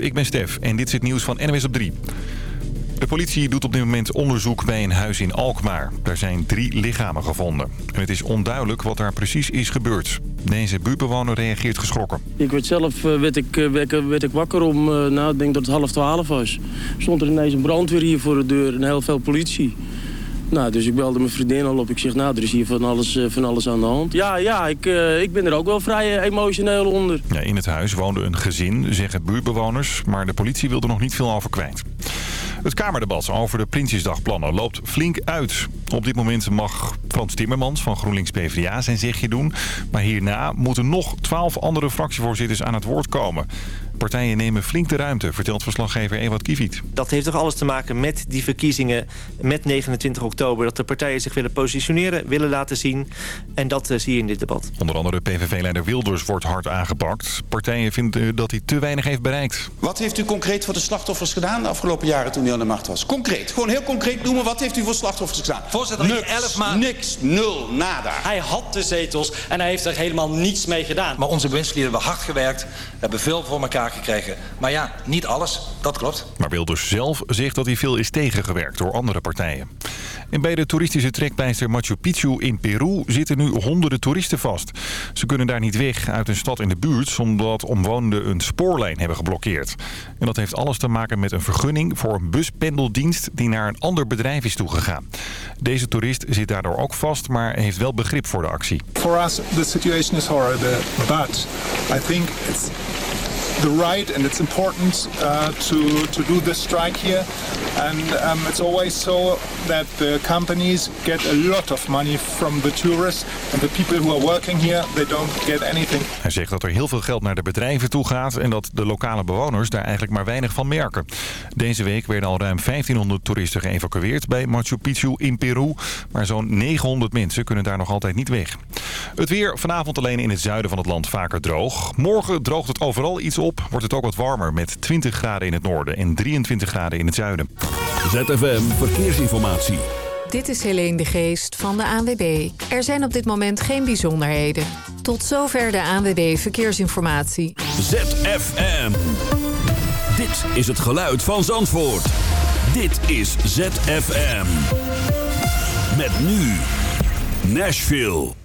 Ik ben Stef en dit is het nieuws van NWS op 3. De politie doet op dit moment onderzoek bij een huis in Alkmaar. Daar zijn drie lichamen gevonden. En het is onduidelijk wat daar precies is gebeurd. Deze buurtbewoner reageert geschrokken. Ik werd zelf eh, werd ik, eh, werd, ik- werd ik wakker om, eh, nou, ik denk dat het half twaalf was. Stond er ineens een brandweer hier voor de deur en heel veel politie. Nou, dus ik belde mijn vriendin al op. Ik zeg, nou, er is hier van alles, eh, van alles aan de hand. Ja, ja, ik, eh, ik ben er ook wel vrij eh, emotioneel onder. Ja, in het huis woonde een gezin, zeggen buurtbewoners. Maar de politie wil er nog niet veel over kwijt. Het Kamerdebat over de Prinsjesdagplannen loopt flink uit. Op dit moment mag Frans Timmermans van GroenLinks PvdA zijn zegje doen. Maar hierna moeten nog twaalf andere fractievoorzitters aan het woord komen. Partijen nemen flink de ruimte, vertelt verslaggever Ewout Kiviet. Dat heeft toch alles te maken met die verkiezingen met 29 oktober. Dat de partijen zich willen positioneren, willen laten zien. En dat eh, zie je in dit debat. Onder andere PVV-leider Wilders wordt hard aangepakt. Partijen vinden dat hij te weinig heeft bereikt. Wat heeft u concreet voor de slachtoffers gedaan de afgelopen jaren toen u aan de macht was? Concreet, gewoon heel concreet noemen. Wat heeft u voor slachtoffers gedaan? Voorzitter, niks, die elf maanden- niks, nul, nada. Hij had de zetels en hij heeft er helemaal niets mee gedaan. Maar onze bewindslieden hebben hard gewerkt, hebben veel voor elkaar gekregen. Maar ja, niet alles, dat klopt. Maar Wilders zelf zegt dat hij veel is tegengewerkt door andere partijen. En bij de toeristische trekpleister Machu Picchu in Peru zitten nu honderden toeristen vast. Ze kunnen daar niet weg uit een stad in de buurt omdat omwonenden een spoorlijn hebben geblokkeerd. En dat heeft alles te maken met een vergunning voor een buspendeldienst die naar een ander bedrijf is toegegaan. Deze toerist zit daardoor ook vast, maar heeft wel begrip voor de actie. For us, the situation is horrible, but I think it's the right and it's important uh, to to do this strike here. And um, it's always so that the companies get a lot of money from the tourists, and the people who are working here they don't get anything. Hij zegt dat er heel veel geld naar de bedrijven toe gaat en dat de lokale bewoners daar eigenlijk maar weinig van merken. Deze week werden al ruim 1500 toeristen geëvacueerd bij Machu Picchu in Peru. Maar zo'n 900 mensen kunnen daar nog altijd niet weg. Het weer vanavond alleen in het zuiden van het land vaker droog. Morgen droogt het overal iets op. Wordt het ook wat warmer met 20 graden in het noorden en 23 graden in het zuiden. ZFM Verkeersinformatie. Dit is Helene de Geest van de ANWB. Er zijn op dit moment geen bijzonderheden. Tot zover de ANWB Verkeersinformatie. ZFM. Dit is het geluid van Zandvoort. Dit is ZFM. Met nu Nashville.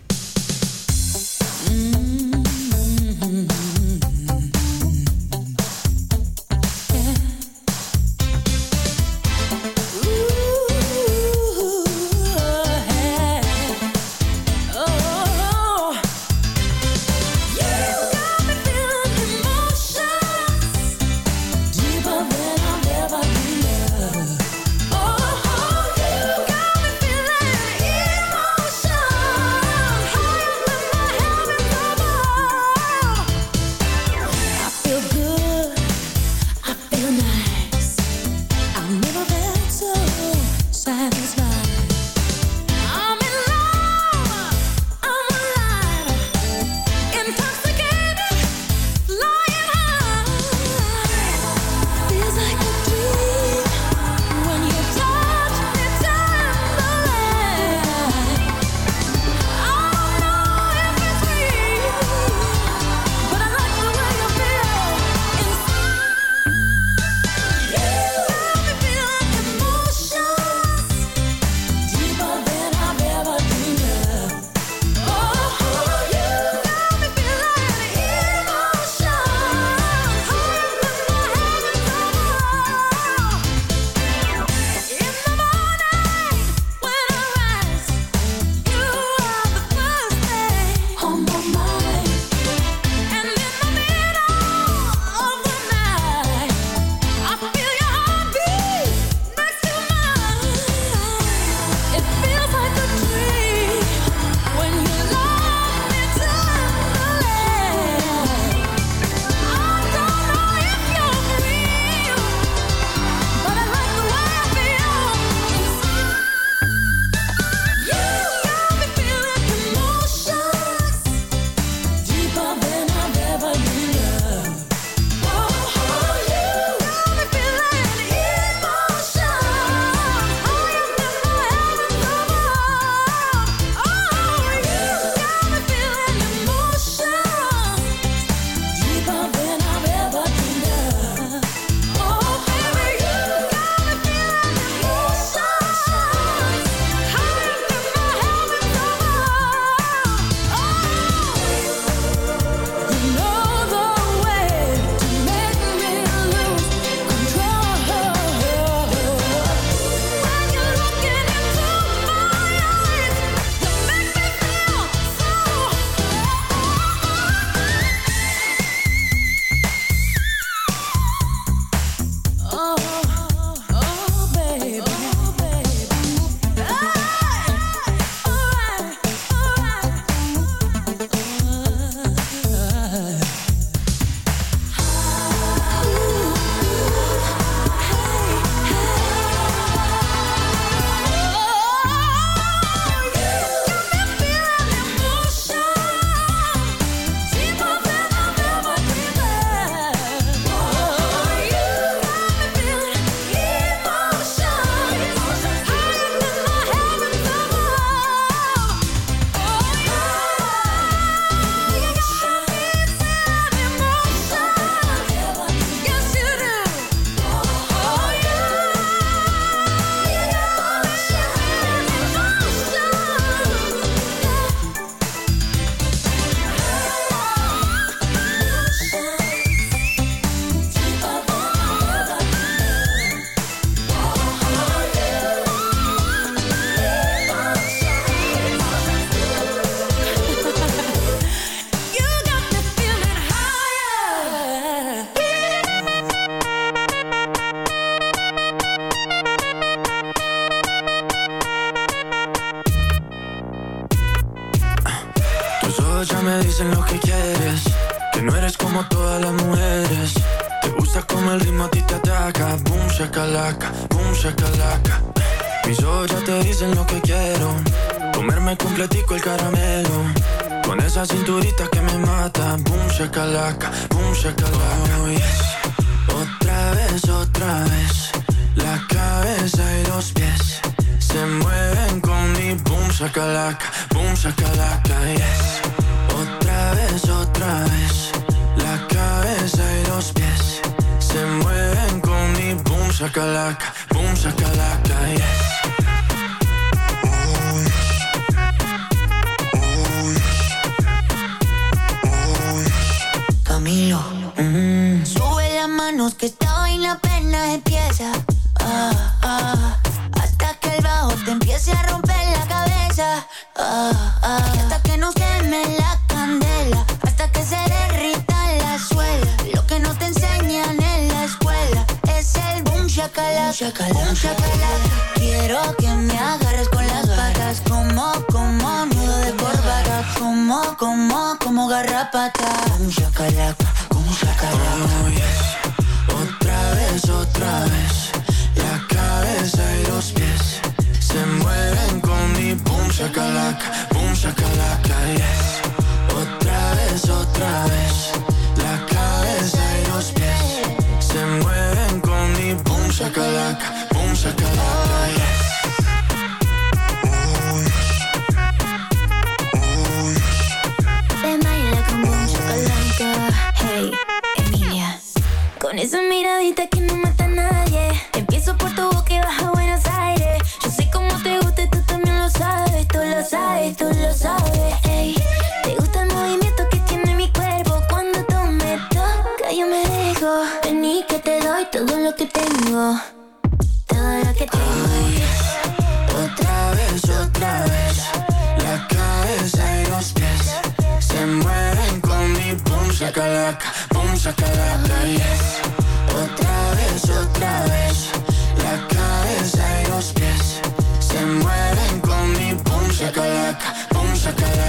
boom shakalaka, oh, yes. Otra vez, otra vez, la cabeza y los pies se mueven con mi boom shakalaka, boom shakalaka, yes. Otra vez, otra vez, la cabeza y los pies se mueven con mi boom shakalaka, boom shakalaka, yes. apenas empieza. Ah, ah, hasta que el bajo te empiece a romper la cabeza. Ah, hasta que no queme la candela. Hasta que se derrita la suela. Lo que no te enseñan en la escuela es el boom shakalaka. Boom, shakalaka. Boom. Quiero que me agarres con las patas. Como, como nudo de corbata. Como, como, como garrapata. Boom shakalaka. Saca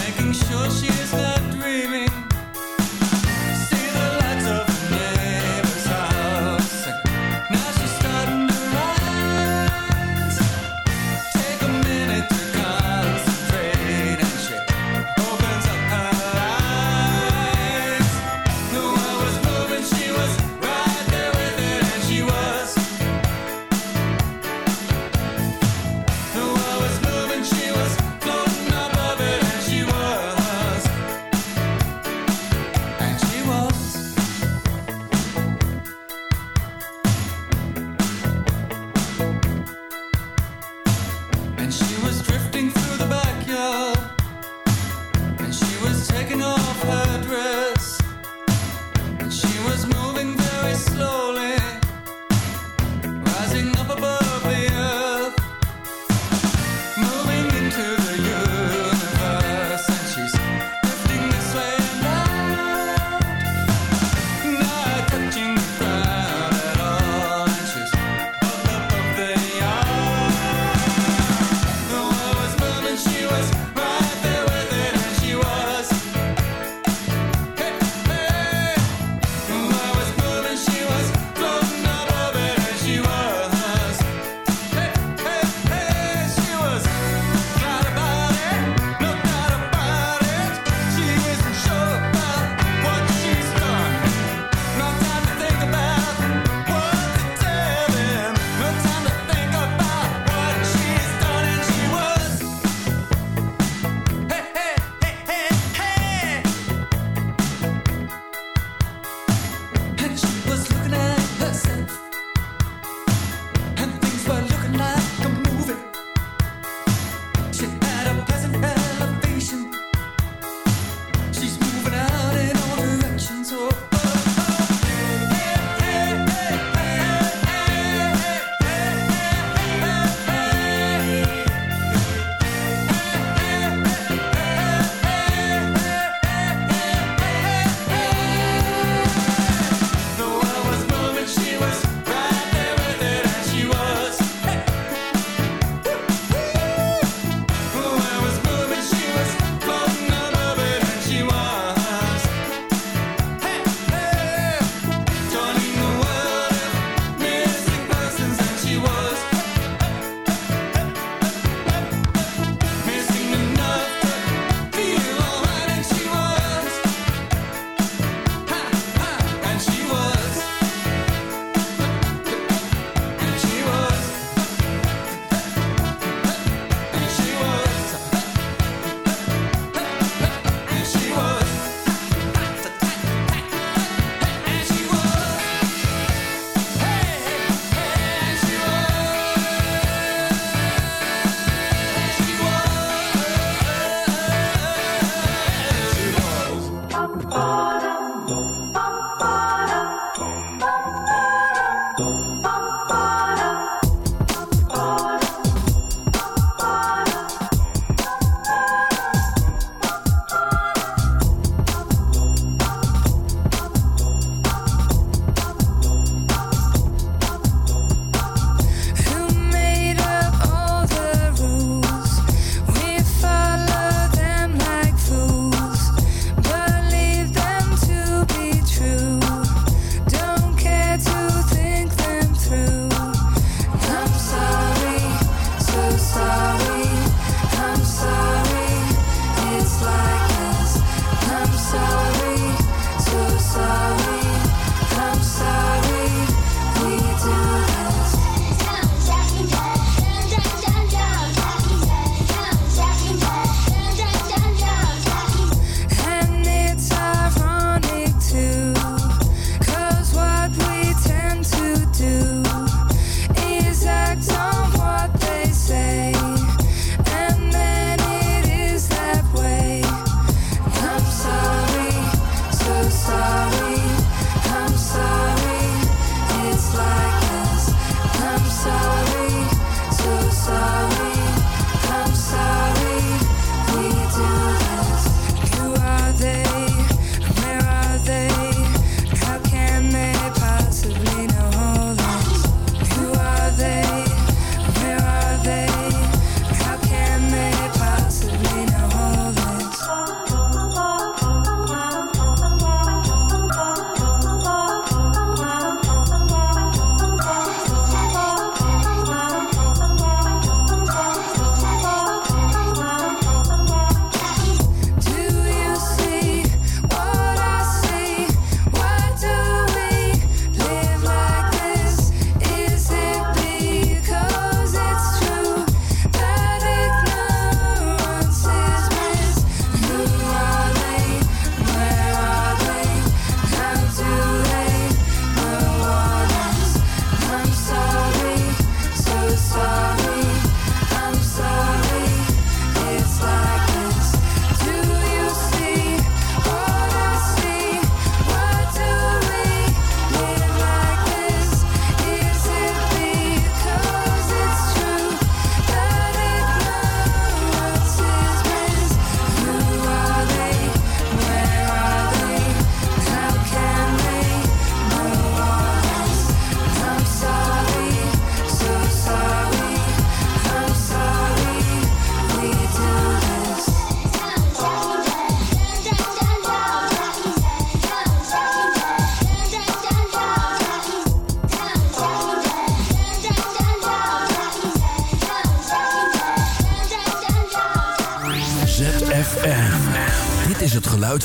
Making sure she is not dreaming.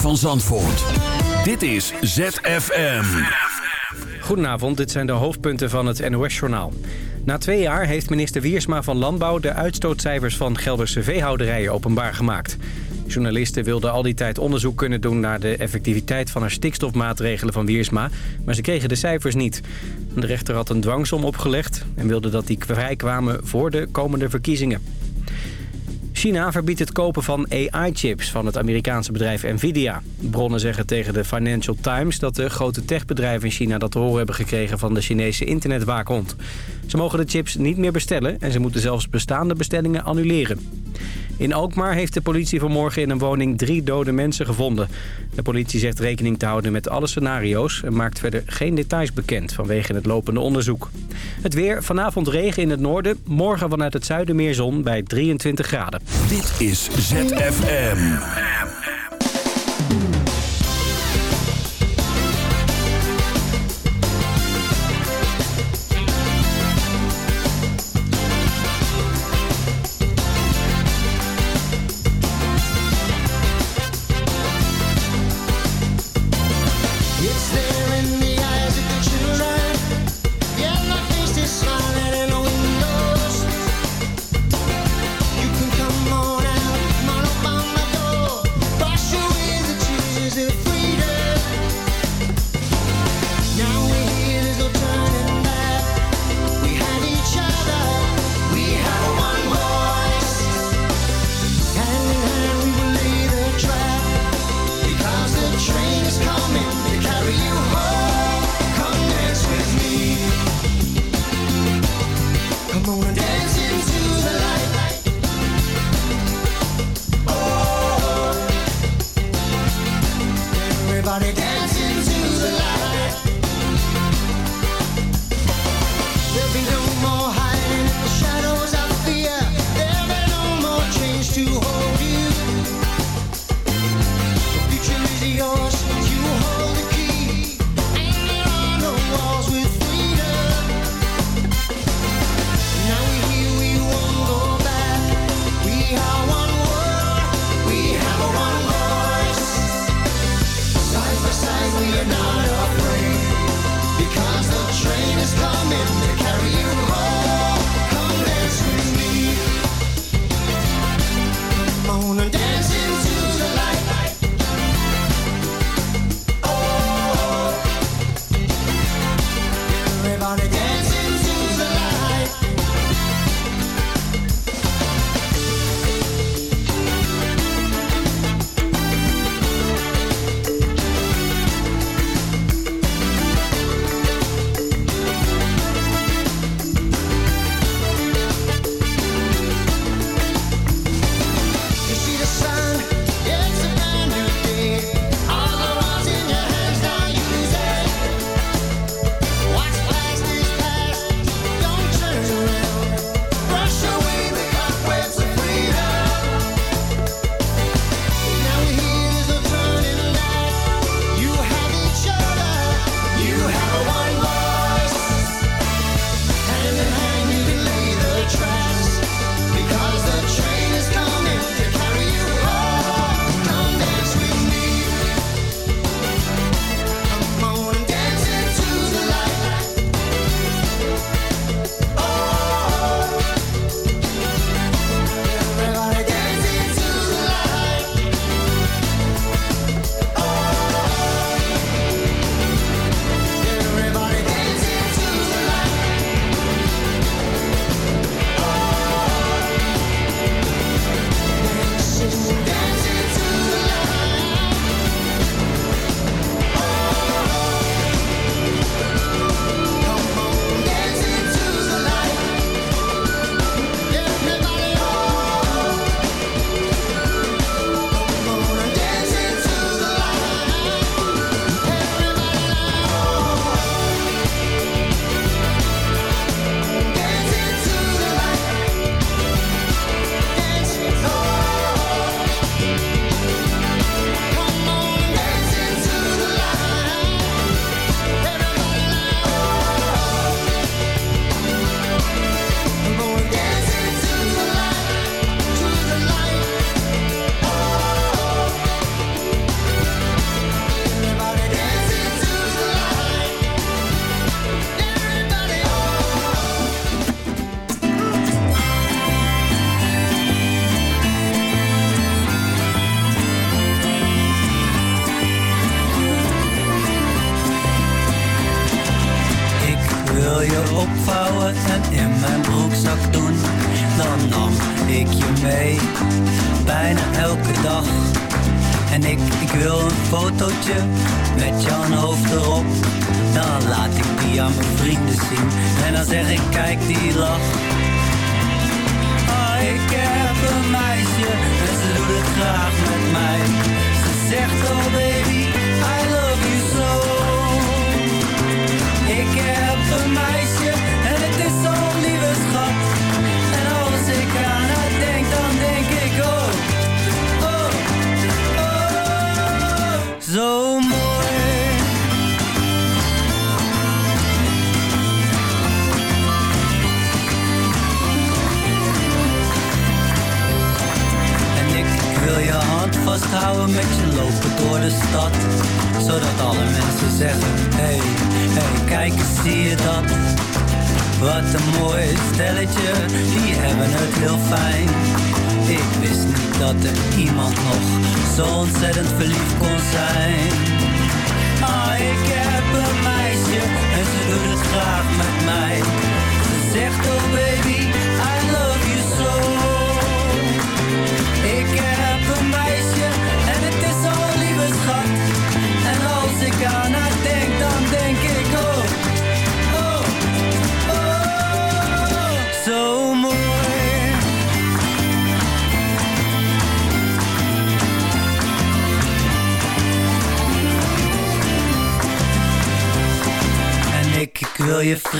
Van Zandvoort. Dit is ZFM. Goedenavond, dit zijn de hoofdpunten van het NOS-journaal. Na twee jaar heeft minister Wiersma van Landbouw de uitstootcijfers van Gelderse veehouderijen openbaar gemaakt. Journalisten wilden al die tijd onderzoek kunnen doen naar de effectiviteit van haar stikstofmaatregelen van Wiersma, maar ze kregen de cijfers niet. De rechter had een dwangsom opgelegd en wilde dat die vrijkwamen voor de komende verkiezingen. China verbiedt het kopen van AI-chips van het Amerikaanse bedrijf Nvidia. Bronnen zeggen tegen de Financial Times dat de grote techbedrijven in China dat te horen hebben gekregen van de Chinese internetwaakhond. Ze mogen de chips niet meer bestellen en ze moeten zelfs bestaande bestellingen annuleren. In Alkmaar heeft de politie vanmorgen in een woning drie dode mensen gevonden. De politie zegt rekening te houden met alle scenario's... en maakt verder geen details bekend vanwege het lopende onderzoek. Het weer, vanavond regen in het noorden, morgen vanuit het zuiden meer zon bij 23 graden. Dit is ZFM.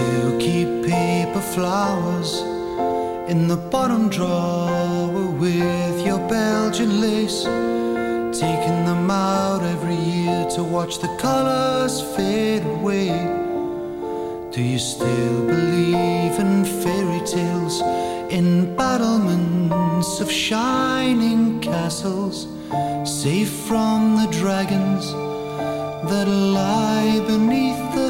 still keep paper flowers in the bottom drawer with your Belgian lace? Taking them out every year to watch the colors fade away. Do you still believe in fairy tales, in battlements of shining castles, safe from the dragons that lie beneath the?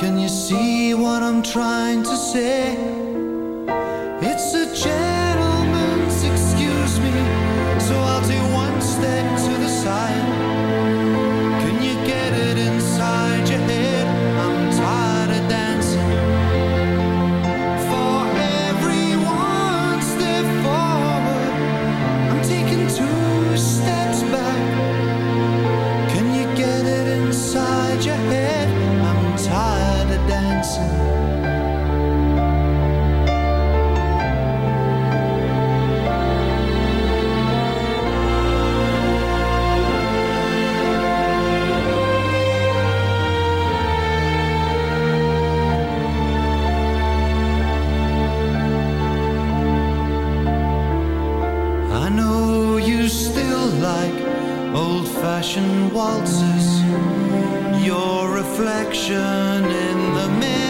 Can you see what I'm trying to say? It's old fashioned waltzes. Your reflection in the mirror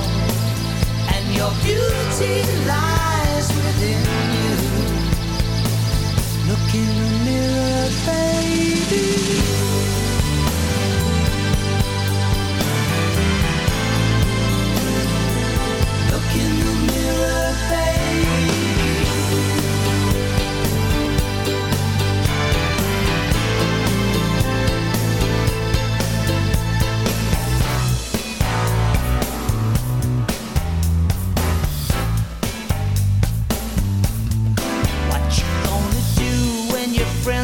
your beauty lies within you.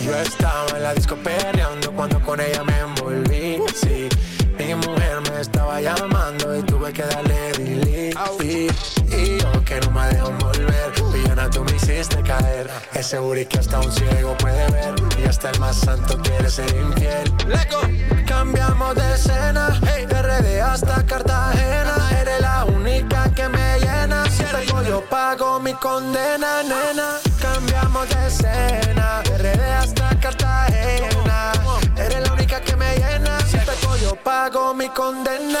Yo estaba en la disco peleando cuando con ella me envolví. Sí, mi mujer me estaba llamando y tuve que darle delete. Y, yo que no me dejo volver, Villana tú me hiciste caer. Ese booty que hasta un ciego puede ver y hasta el más santo quiere ser infiel. Leco. Cambiamos de escena, hey. de RD hasta Cartagena. Eres la única que me llena. Si yo pago mi condena, nena. cambiamos de escena. RD hasta Cartagena. Eres la única que me llena. Si te cojo, pago mi condena.